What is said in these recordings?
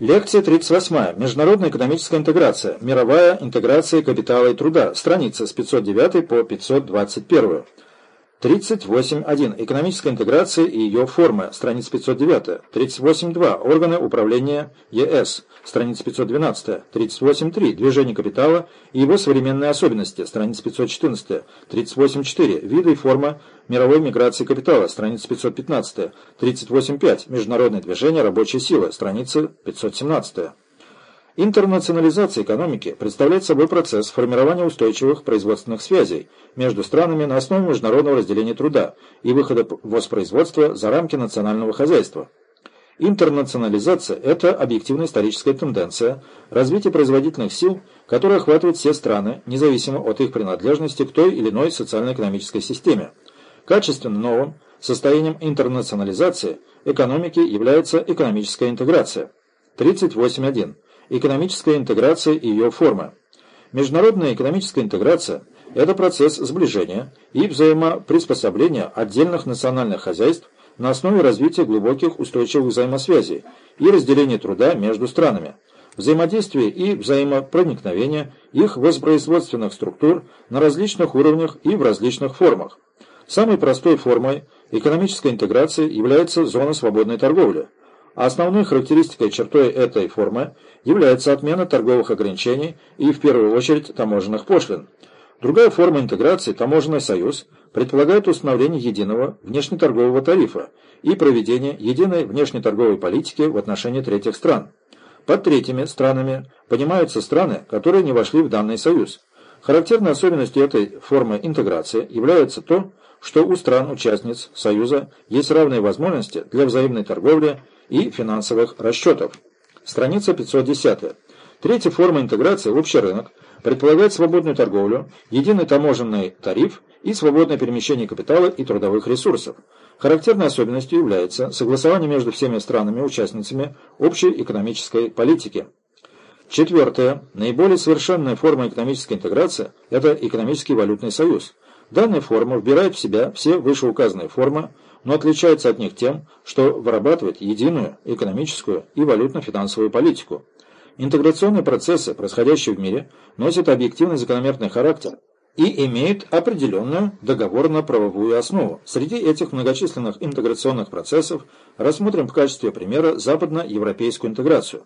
Лекция 38. Международная экономическая интеграция. Мировая интеграция капитала и труда. Страница с 509 по 521. 38.1. Экономическая интеграция и ее формы. Страница 509. 38.2. Органы управления ЕС. Страница 512. 38.3. Движение капитала и его современные особенности. Страница 514. 38.4. Виды и форма мировой миграции капитала. Страница 515. 38.5. Международное движение рабочей силы. Страница 517. Интернационализация экономики представляет собой процесс формирования устойчивых производственных связей между странами на основе международного разделения труда и выхода воспроизводства за рамки национального хозяйства. Интернационализация – это объективная историческая тенденция развития производительных сил, которая охватывает все страны, независимо от их принадлежности к той или иной социально-экономической системе. Качественно новым состоянием интернационализации экономики является экономическая интеграция. 38.1 экономическая интеграция и ее формы. Международная экономическая интеграция – это процесс сближения и взаимоприспособления отдельных национальных хозяйств на основе развития глубоких устойчивых взаимосвязей и разделения труда между странами, взаимодействия и взаимопроникновения их воспроизводственных структур на различных уровнях и в различных формах. Самой простой формой экономической интеграции является зона свободной торговли – Основной характеристикой чертой этой формы является отмена торговых ограничений и, в первую очередь, таможенных пошлин. Другая форма интеграции, таможенный союз, предполагает установление единого внешнеторгового тарифа и проведение единой внешнеторговой политики в отношении третьих стран. Под третьими странами понимаются страны, которые не вошли в данный союз. Характерной особенностью этой формы интеграции является то, что у стран-участниц Союза есть равные возможности для взаимной торговли и финансовых расчетов. Страница 510. Третья форма интеграции – общий рынок – предполагает свободную торговлю, единый таможенный тариф и свободное перемещение капитала и трудовых ресурсов. Характерной особенностью является согласование между всеми странами-участницами общей экономической политики. Четвертое. Наиболее совершенная форма экономической интеграции – это экономический валютный союз. Данная форма вбирает в себя все вышеуказанные формы, но отличается от них тем, что вырабатывает единую экономическую и валютно-финансовую политику. Интеграционные процессы, происходящие в мире, носят объективный закономерный характер и имеют определенную договорно-правовую основу. Среди этих многочисленных интеграционных процессов рассмотрим в качестве примера западноевропейскую интеграцию.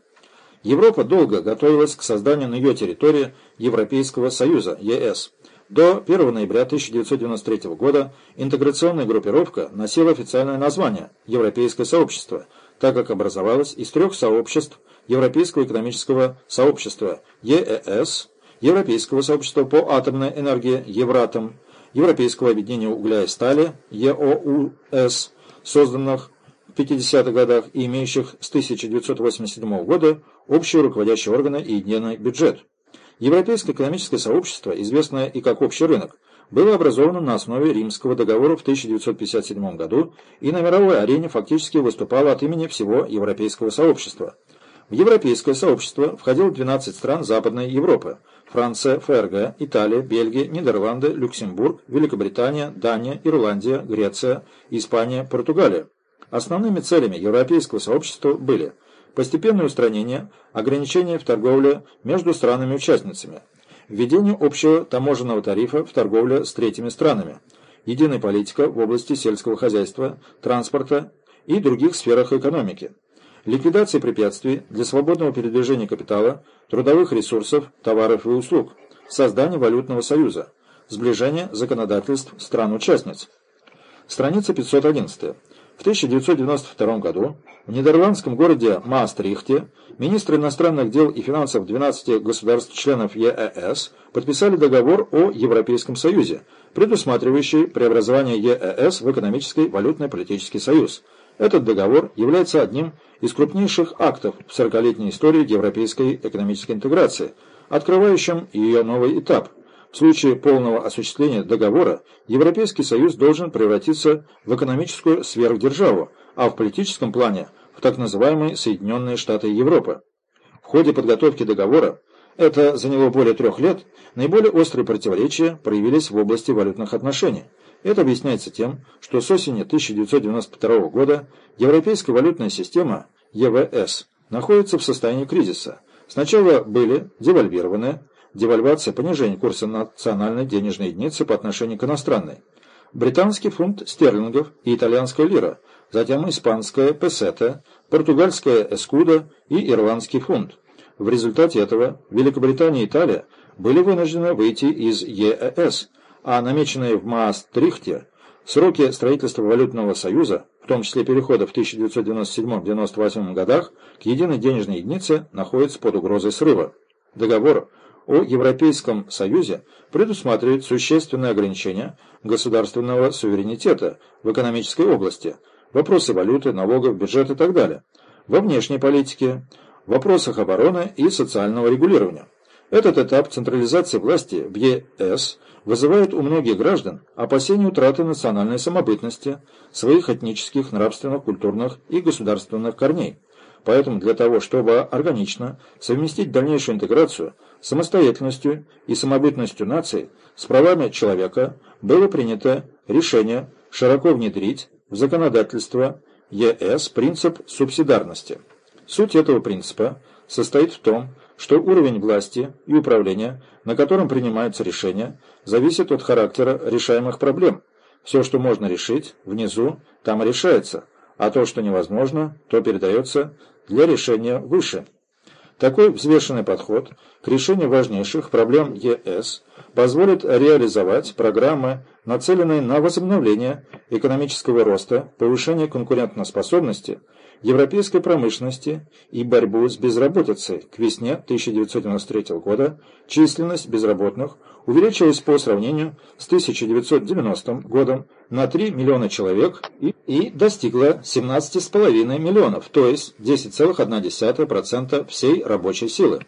Европа долго готовилась к созданию на ее территории Европейского Союза, ЕС. До 1 ноября 1993 года интеграционная группировка носила официальное название «Европейское сообщество», так как образовалась из трех сообществ Европейского экономического сообщества ЕЭС, Европейского сообщества по атомной энергии Евратом, Европейского объединения угля и стали ЕОУС, созданных в 50-х годах и имеющих с 1987 года общие руководящие органы и единый бюджет. Европейское экономическое сообщество, известное и как общий рынок, было образовано на основе Римского договора в 1957 году и на мировой арене фактически выступало от имени всего европейского сообщества. В европейское сообщество входило 12 стран Западной Европы – Франция, ФРГ, Италия, Бельгия, Нидерланды, Люксембург, Великобритания, Дания, Ирландия, Греция, Испания, Португалия. Основными целями европейского сообщества были – постепенное устранение ограничений в торговле между странами-участницами, введение общего таможенного тарифа в торговле с третьими странами, единая политика в области сельского хозяйства, транспорта и других сферах экономики, ликвидация препятствий для свободного передвижения капитала, трудовых ресурсов, товаров и услуг, создание валютного союза, сближение законодательств стран-участниц. Страница 511. В 1992 году в нидерландском городе Маастрихте министры иностранных дел и финансов 12 государств-членов ЕЭС подписали договор о Европейском Союзе, предусматривающий преобразование ЕЭС в экономический валютно-политический союз. Этот договор является одним из крупнейших актов в 40-летней истории европейской экономической интеграции, открывающим ее новый этап – в случае полного осуществления договора Европейский Союз должен превратиться в экономическую сверхдержаву, а в политическом плане – в так называемые Соединенные Штаты Европы. В ходе подготовки договора, это заняло более трех лет, наиболее острые противоречия проявились в области валютных отношений. Это объясняется тем, что с осени 1992 года Европейская валютная система ЕВС находится в состоянии кризиса. Сначала были девальвированы, девальвация, понижение курса национальной денежной единицы по отношению к иностранной, британский фунт стерлингов и итальянская лира, затем испанская песета, португальская эскуда и ирландский фунт. В результате этого Великобритания и Италия были вынуждены выйти из ЕЭС, а намеченные в Маастрихте сроки строительства валютного союза, в том числе перехода в 1997-1998 годах, к единой денежной единице находятся под угрозой срыва. Договор о Европейском Союзе предусматривает существенные ограничения государственного суверенитета в экономической области, вопросы валюты, налогов, бюджета и так далее, во внешней политике, в вопросах обороны и социального регулирования. Этот этап централизации власти в ЕС вызывает у многих граждан опасения утраты национальной самобытности, своих этнических, нравственных, культурных и государственных корней. Поэтому для того, чтобы органично совместить дальнейшую интеграцию самостоятельностью и самобытностью нации с правами человека, было принято решение широко внедрить в законодательство ЕС принцип субсидарности. Суть этого принципа состоит в том, что уровень власти и управления, на котором принимаются решения, зависит от характера решаемых проблем. Все, что можно решить, внизу, там решается, а то, что невозможно, то передается для решения выше. Такой взвешенный подход к решению важнейших проблем ЕС позволит реализовать программы, нацеленные на возобновление экономического роста, повышение конкурентоспособности, европейской промышленности и борьбу с безработицей. К весне 1993 года численность безработных увеличилась по сравнению с 1990 годом на 3 миллиона человек и, и достигла 17,5 миллионов, то есть 10,1% всей рабочей силы.